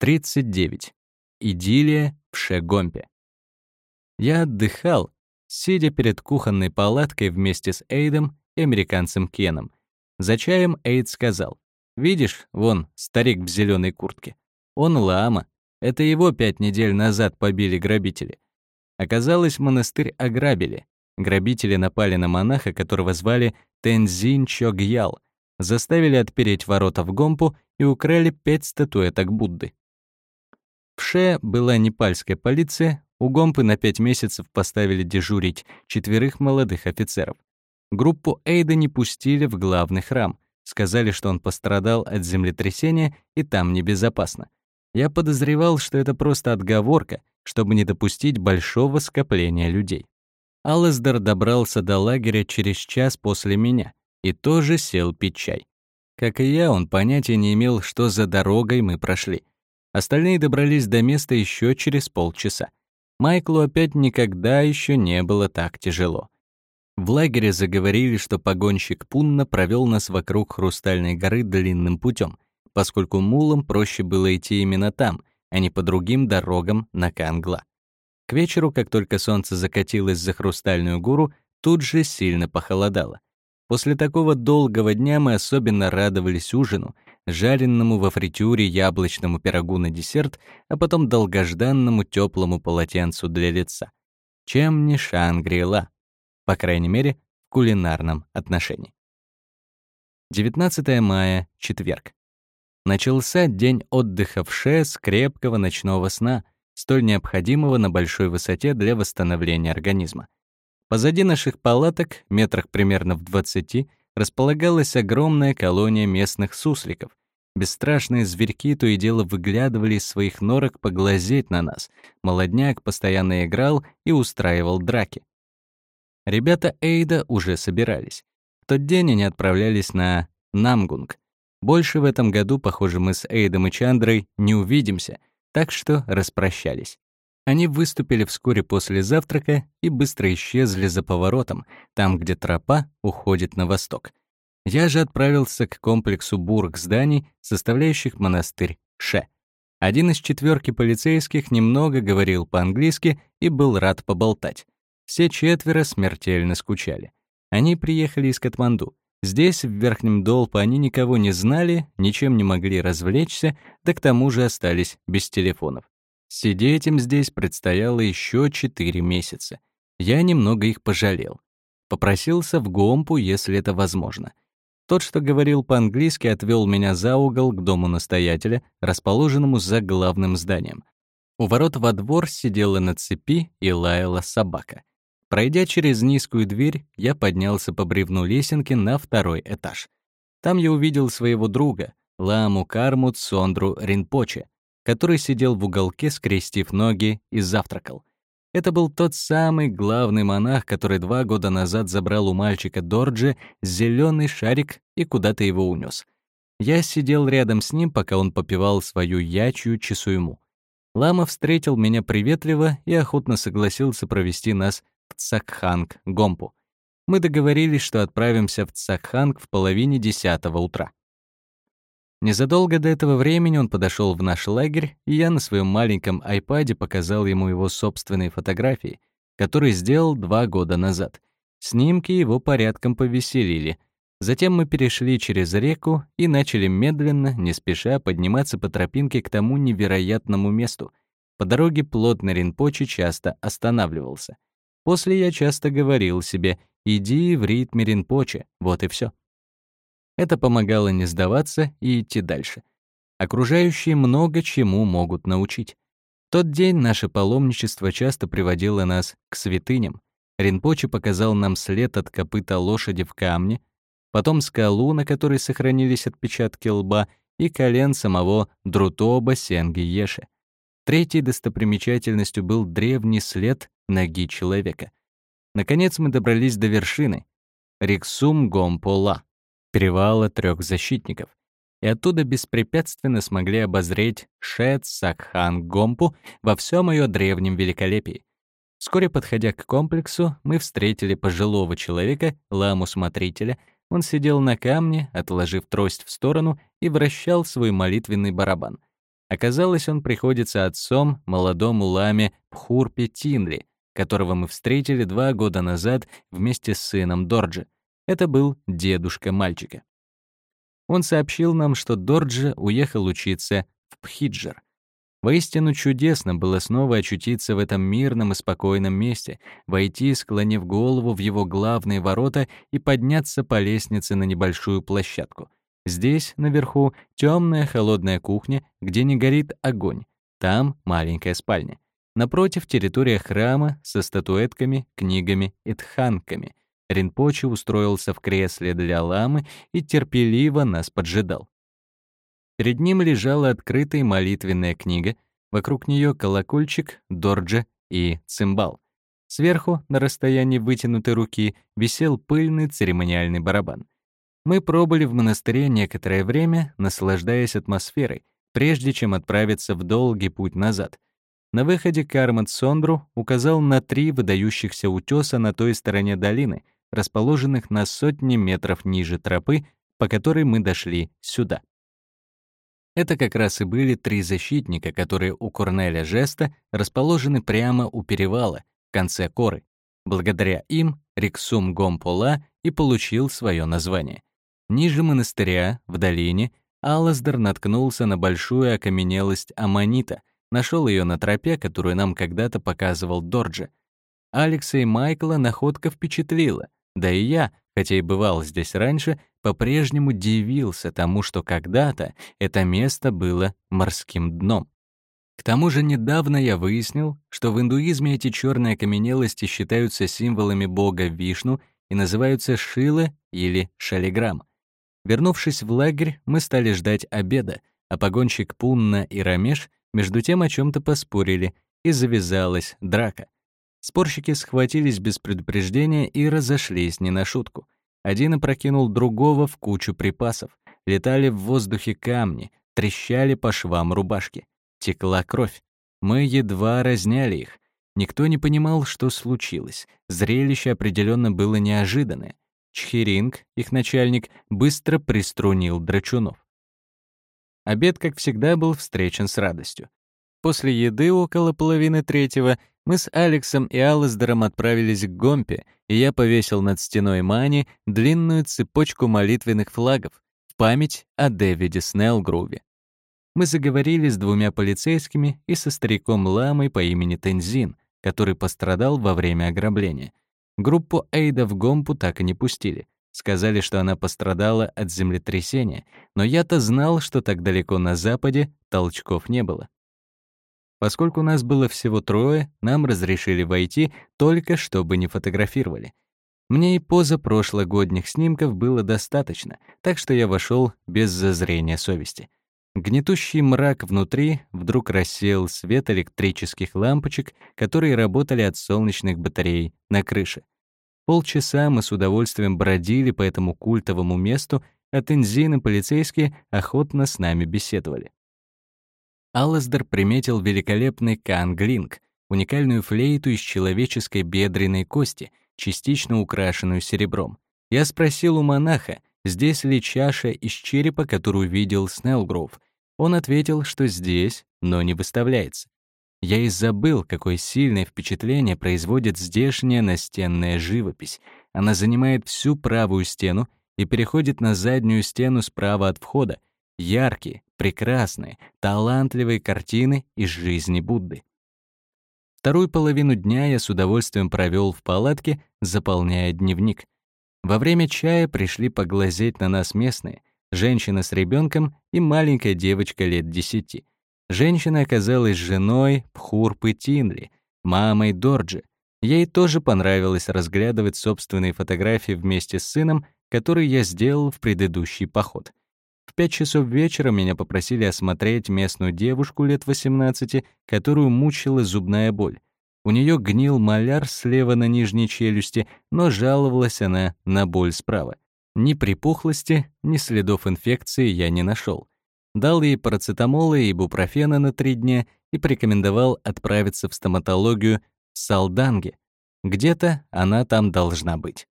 39. Идиллия в Шегомпе. Я отдыхал, сидя перед кухонной палаткой вместе с Эйдом и американцем Кеном. За чаем Эйд сказал, «Видишь, вон, старик в зеленой куртке. Он лама. Это его пять недель назад побили грабители. Оказалось, монастырь ограбили. Грабители напали на монаха, которого звали Тензин Чогьял, заставили отпереть ворота в Гомпу и украли пять статуэток Будды. В Ше была непальская полиция, у Гомпы на пять месяцев поставили дежурить четверых молодых офицеров. Группу Эйда не пустили в главный храм, сказали, что он пострадал от землетрясения и там небезопасно. Я подозревал, что это просто отговорка, чтобы не допустить большого скопления людей. Алласдер добрался до лагеря через час после меня и тоже сел пить чай. Как и я, он понятия не имел, что за дорогой мы прошли. Остальные добрались до места еще через полчаса. Майклу опять никогда еще не было так тяжело. В лагере заговорили, что погонщик Пунна провел нас вокруг Хрустальной горы длинным путем, поскольку мулам проще было идти именно там, а не по другим дорогам на Кангла. К вечеру, как только солнце закатилось за Хрустальную гору, тут же сильно похолодало. После такого долгого дня мы особенно радовались ужину, жаренному во фритюре яблочному пирогу на десерт, а потом долгожданному теплому полотенцу для лица. Чем не Шангри-Ла, по крайней мере, в кулинарном отношении. 19 мая, четверг. Начался день отдыха в Ше с крепкого ночного сна, столь необходимого на большой высоте для восстановления организма. Позади наших палаток, метрах примерно в 20, располагалась огромная колония местных сусликов. Бесстрашные зверьки то и дело выглядывали из своих норок поглазеть на нас. Молодняк постоянно играл и устраивал драки. Ребята Эйда уже собирались. В тот день они отправлялись на Намгунг. Больше в этом году, похоже, мы с Эйдом и Чандрой не увидимся, так что распрощались. Они выступили вскоре после завтрака и быстро исчезли за поворотом, там, где тропа уходит на восток. Я же отправился к комплексу бург зданий, составляющих монастырь Ше. Один из четверки полицейских немного говорил по-английски и был рад поболтать. Все четверо смертельно скучали. Они приехали из Катманду. Здесь, в Верхнем Долпе, они никого не знали, ничем не могли развлечься, да к тому же остались без телефонов. Сидеть им здесь предстояло еще четыре месяца. Я немного их пожалел. Попросился в Гомпу, если это возможно. Тот, что говорил по-английски, отвел меня за угол к дому настоятеля, расположенному за главным зданием. У ворот во двор сидела на цепи и лаяла собака. Пройдя через низкую дверь, я поднялся по бревну лесенки на второй этаж. Там я увидел своего друга, Ламу Кармут Сондру Ринпоче, который сидел в уголке, скрестив ноги, и завтракал. Это был тот самый главный монах, который два года назад забрал у мальчика Дорджи зеленый шарик и куда-то его унес. Я сидел рядом с ним, пока он попивал свою ячью чесуйму. Лама встретил меня приветливо и охотно согласился провести нас в Цакханг, Гомпу. Мы договорились, что отправимся в Цакханг в половине десятого утра. Незадолго до этого времени он подошел в наш лагерь, и я на своем маленьком айпаде показал ему его собственные фотографии, которые сделал два года назад. Снимки его порядком повеселили. Затем мы перешли через реку и начали медленно, не спеша, подниматься по тропинке к тому невероятному месту. По дороге плотно Ринпочи часто останавливался. После я часто говорил себе «иди в ритме Ринпочи», вот и все. Это помогало не сдаваться и идти дальше. Окружающие много чему могут научить. В тот день наше паломничество часто приводило нас к святыням. Ринпоче показал нам след от копыта лошади в камне, потом скалу, на которой сохранились отпечатки лба, и колен самого Друтоба Сенги Еши. Третьей достопримечательностью был древний след ноги человека. Наконец мы добрались до вершины — Риксум Гомпола перевала трех защитников, и оттуда беспрепятственно смогли обозреть Шет Сакхан Гомпу во всем ее древнем великолепии. Вскоре, подходя к комплексу, мы встретили пожилого человека, ламу-смотрителя. Он сидел на камне, отложив трость в сторону, и вращал свой молитвенный барабан. Оказалось, он приходится отцом молодому ламе Пхурпе Тинли, которого мы встретили два года назад вместе с сыном Дорджи. Это был дедушка мальчика. Он сообщил нам, что Дорджи уехал учиться в Пхиджер. Воистину чудесно было снова очутиться в этом мирном и спокойном месте, войти, склонив голову в его главные ворота и подняться по лестнице на небольшую площадку. Здесь, наверху, темная холодная кухня, где не горит огонь. Там маленькая спальня. Напротив — территория храма со статуэтками, книгами и тханками. Ринпоче устроился в кресле для ламы и терпеливо нас поджидал. Перед ним лежала открытая молитвенная книга, вокруг нее колокольчик, дорджа и цимбал. Сверху, на расстоянии вытянутой руки, висел пыльный церемониальный барабан. Мы пробыли в монастыре некоторое время, наслаждаясь атмосферой, прежде чем отправиться в долгий путь назад — на выходе Кармат Сондру указал на три выдающихся утеса на той стороне долины, расположенных на сотни метров ниже тропы, по которой мы дошли сюда. Это как раз и были три защитника, которые у Корнеля Жеста расположены прямо у перевала, в конце коры. Благодаря им Риксум Гомпола и получил свое название. Ниже монастыря, в долине, Аласдер наткнулся на большую окаменелость аммонита, Нашел ее на тропе, которую нам когда-то показывал Дорджи. Алекса и Майкла находка впечатлила, да и я, хотя и бывал здесь раньше, по-прежнему дивился тому, что когда-то это место было морским дном. К тому же недавно я выяснил, что в индуизме эти черные окаменелости считаются символами бога Вишну и называются Шила или Шалиграм. Вернувшись в лагерь, мы стали ждать обеда, а погонщик Пунна и Рамеш между тем о чем то поспорили, и завязалась драка. Спорщики схватились без предупреждения и разошлись не на шутку. Один опрокинул другого в кучу припасов. Летали в воздухе камни, трещали по швам рубашки. Текла кровь. Мы едва разняли их. Никто не понимал, что случилось. Зрелище определенно было неожиданное. Чхиринг, их начальник, быстро приструнил драчунов. Обед, как всегда, был встречен с радостью. После еды около половины третьего мы с Алексом и Алласдером отправились к Гомпе, и я повесил над стеной Мани длинную цепочку молитвенных флагов в память о Дэвиде Снеллгруве. Мы заговорили с двумя полицейскими и со стариком Ламой по имени Тензин, который пострадал во время ограбления. Группу Эйда в Гомпу так и не пустили. Сказали, что она пострадала от землетрясения, но я-то знал, что так далеко на западе толчков не было. Поскольку нас было всего трое, нам разрешили войти, только чтобы не фотографировали. Мне и поза прошлогодних снимков было достаточно, так что я вошел без зазрения совести. Гнетущий мрак внутри вдруг рассеял свет электрических лампочек, которые работали от солнечных батарей на крыше. Полчаса мы с удовольствием бродили по этому культовому месту, а Тензин и полицейские охотно с нами беседовали. Алласдер приметил великолепный канглинг, уникальную флейту из человеческой бедренной кости, частично украшенную серебром. Я спросил у монаха, здесь ли чаша из черепа, которую видел Снеллгров. Он ответил, что здесь, но не выставляется. Я и забыл, какое сильное впечатление производит здешняя настенная живопись. Она занимает всю правую стену и переходит на заднюю стену справа от входа. Яркие, прекрасные, талантливые картины из жизни Будды. Вторую половину дня я с удовольствием провел в палатке, заполняя дневник. Во время чая пришли поглазеть на нас местные, женщина с ребенком и маленькая девочка лет десяти. Женщина оказалась женой Пхурпы Тинли, мамой Дорджи. Ей тоже понравилось разглядывать собственные фотографии вместе с сыном, которые я сделал в предыдущий поход. В пять часов вечера меня попросили осмотреть местную девушку лет 18, которую мучила зубная боль. У нее гнил маляр слева на нижней челюсти, но жаловалась она на боль справа. Ни припухлости, ни следов инфекции я не нашел дал ей парацетамола и ибупрофена на три дня и порекомендовал отправиться в стоматологию в Салданге. Где-то она там должна быть.